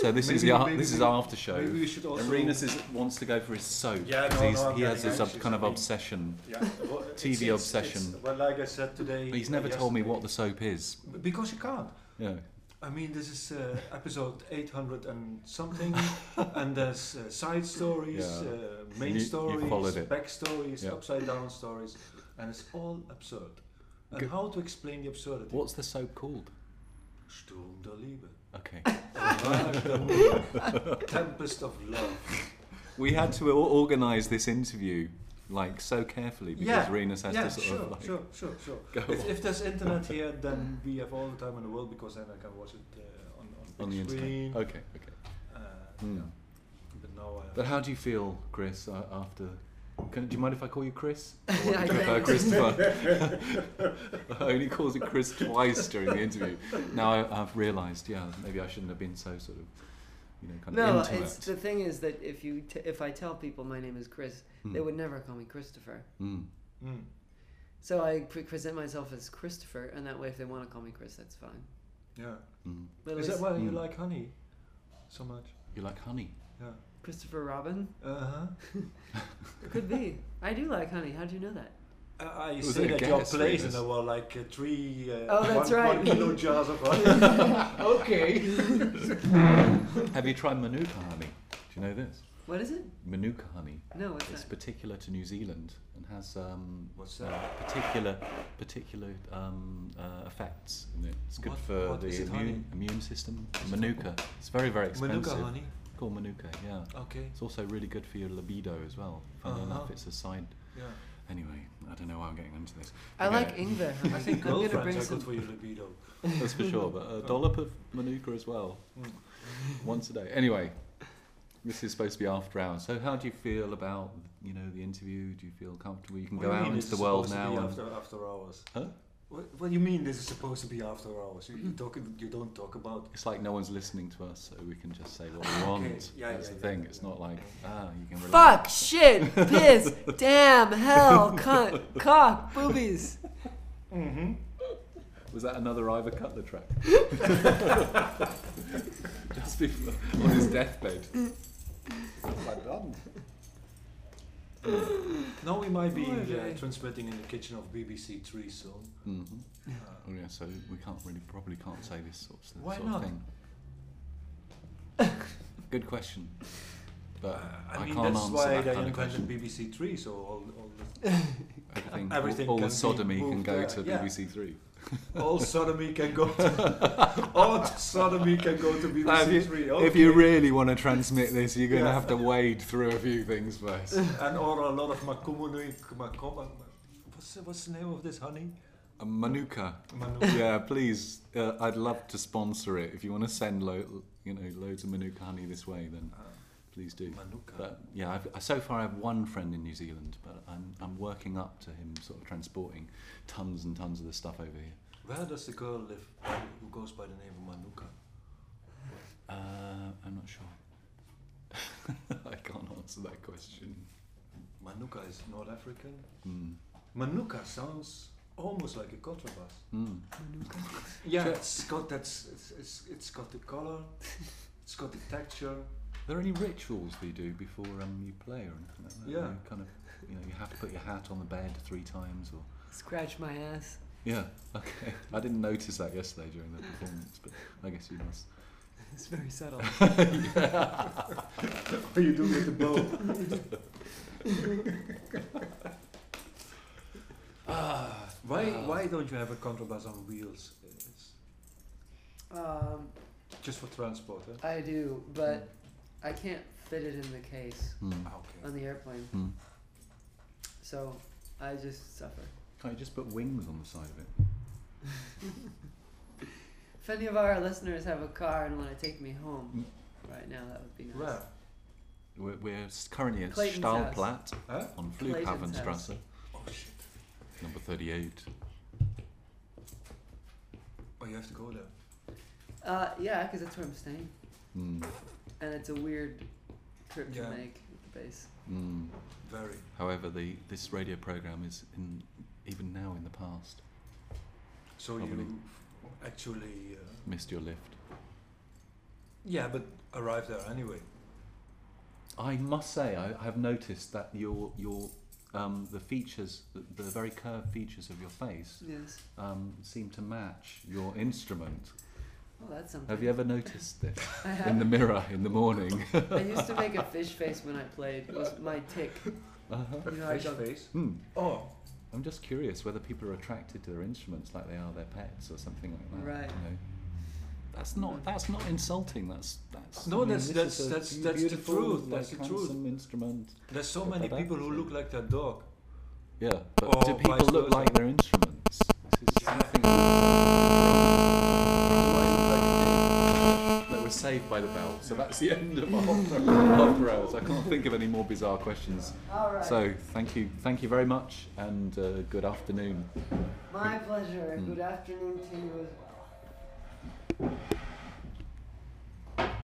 So this is Maybe- the maybe this is we- after show. Maybe we should also. And Rinus is, wants to go for his soap. Yeah, 'cause no, he's, no, I'm he has getting this ob- anxious, kind of mean- obsession. Yeah. well, it's- TV it's- obsession. it's- Well, like I said today. But he's uh, never told me what the soap is. Because you can't. Yeah. I mean, this is uh, episode 800 and something, and there's uh, side stories, Yeah. uh, main You- you stories, followed it. back stories, Yeah. upside down stories, and it's all absurd. And Good. how to explain the absurdity? What's the soap called? Sturm der Liebe. Okay. Tempest of love. we had to organise this interview like so carefully because Yeah, Rinus has yeah, to sort sure, of like sure, sure, sure. go If, if there's internet here, then we have all the time in the world because then I can watch it uh, on, on, on the screen. internet. Okay, okay. Uh, Hmm. yeah. But now have But how do you feel, Chris, uh, after? Can, do you mind if I call you Chris? Or I you prefer. Christopher? I only calls it Chris twice during the interview. Now I, I've realised, yeah, maybe I shouldn't have been so sort of, you know, kind No, of intimate. it's the thing is that if you t- if I tell people my name is Chris, Hmm. they would never call me Christopher. Mm. Mm. So I pre- present myself as Christopher, and that way, if they want to call me Chris, that's fine. Yeah. Mm. But at Is that least why you Mm. like honey so much? You like honey? Yeah. Christopher Robin Uh huh. could be. I do like honey. How do you know that? I Was say that your place and there were like uh, three. Uh, Oh, that's one, right. One kilo jars of honey. okay. Have you tried Manuka honey? Do you know this? What is it? Manuka honey. No, what's It's that? particular to New Zealand and has um, What's uh, particular particular um, uh, effects. In it. It's good What- for what the is it, honey? immune immune system. Is it Manuka. It's very very expensive. Manuka honey. Called Manuka. Yeah. Okay. It's also really good for your libido as well. Funny enough, Uh-huh. it's a side. Yeah. Anyway, I don't know why I'm getting into this. I Okay. like Ingwer. I think I'm gonna girlfriends bring are some. good for your libido. That's for sure, but a dollop of Manuka as well, Mm. once a day. Anyway, this is supposed to be after hours. So, how do you feel about you know the interview? Do you feel comfortable? You can What go do you out into the world now. be And, After, after hours. huh? What, what do you mean this is supposed to be after hours? You, you, talk, you don't talk about. It's like no one's listening to us, so we can just say what we want. Okay, yeah, That's yeah, the yeah, thing. yeah, it's not like ah, you can Fuck, shit, piss, damn, hell, cunt, cock, boobies. Mm-hmm. Was that another Ivor Cutler track? just before on his deathbed. What have done? Now we might be uh, transmitting in the kitchen of BBC Three soon. hmm Uh, Oh yeah, so we can't really probably can't say this sort of, Why sort not? of thing. Good question, but Uh, I, I mean, can't that's answer why that they kind of invented question. BBC Three, so all, all, the, Everything, everything all, all can the be sodomy can go there, to yeah. BBC Three. all sodomy can go. To, all sodomy can go to BBC Now, if, you, Three. if you really want to transmit this, you're going to Yeah. have to wade through a few things first. and or a lot of Makumunu, Makum, what's the, what's the name of this honey? Uh, Manuka. Manu. yeah, please. Uh, I'd love to sponsor it. If you want to send lo- you know loads of Manuka honey this way, then Uh, please do. Manuka. But yeah, I've, so far I have one friend in New Zealand, but I'm I'm working up to him sort of transporting tons and tons of the stuff over here. Where does the girl live who goes by the name of Manuka? Uh, I'm not sure. I can't answer that question. Manuka is North African. Mm. Manuka sounds almost like a contrabass. Mm. Yeah, Sure. it's got that. It's, it's, it's got the color. it's got the texture. Are there any rituals that you do before um, you play or anything like that? Yeah. You kind of, you know, you have to put your hat on the bed three times or. Scratch my ass. Yeah. Okay. I didn't notice that yesterday during the performance, but I guess you must. It's very subtle. What you do with the bow? Ah, why why don't you have a contrabass on wheels? Um, just for transport, eh? I do, but I can't fit it in the case Hmm. Okay. on the airplane, Hmm. so I just suffer. Can't you just put wings on the side of it? If any of our listeners have a car and want to take me home right now, that would be nice. Where? We're, we're s- currently at Clayton's house. Staalplaat Huh? on Clayton's Flughafenstrasse, Oh shit! number 38. Oh, you have to go there. Uh, yeah, because that's where I'm staying, Mm. And it's a weird trip Yeah. to make with the base. Mm. Very. However, the this radio program is in even now in the past. So Probably. you actually uh, Missed your lift. Yeah, but arrived there anyway. I must say, I have noticed that your your um, the features, the, the very curved features of your face, Yes. um, seem to match your instrument. Oh, that's something. Have you ever noticed this in the mirror in the morning? I used to make a fish face when I played. It was my tick. uh-huh. You know, I fish got- face. Hmm. Oh, I'm just curious whether people are attracted to their instruments like they are their pets or something like that. Right. You know? That's not that's not insulting. That's that's. No, I mean, that's- that's- a that's- that's the beautiful, truth, like, that's the truth. handsome instrument. there's so many people who look like their dog. Yeah, but Or do people look like their instruments? So that's the end of after, hours. I can't think of any more bizarre questions. All right. So thank you, thank you very much, and uh, good afternoon. my pleasure. Mm. Good afternoon to you as well.